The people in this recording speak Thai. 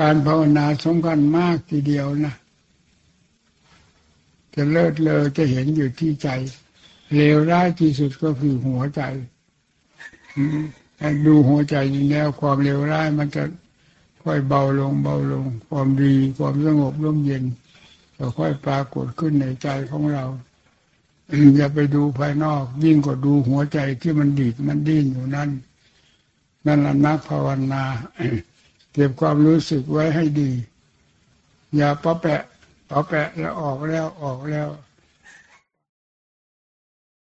การภาวนาสำคัญมากทีเดียวนะ จะเลิศเลอจะเห็นอยู่ที่ใจ เลวร้ายที่สุดก็คือหัวใจดูหัวใจนี่แล้วความเลวร้ายมันจะค่อยเบาลงเบาลง ความดีความสงบร่มเย็นจะค่อยปรากฏขึ้นในใจของเราอย่าไปดูภายนอก ยิ่งกว่าดูหัวใจที่มันดีดมันดิ้นอยู่นั่นนั่นละนักภาวนา เก็บความรู้สึกไว้ให้ดี อย่าปะแปะปะแปะแล้วออกแล้วออกแล้ว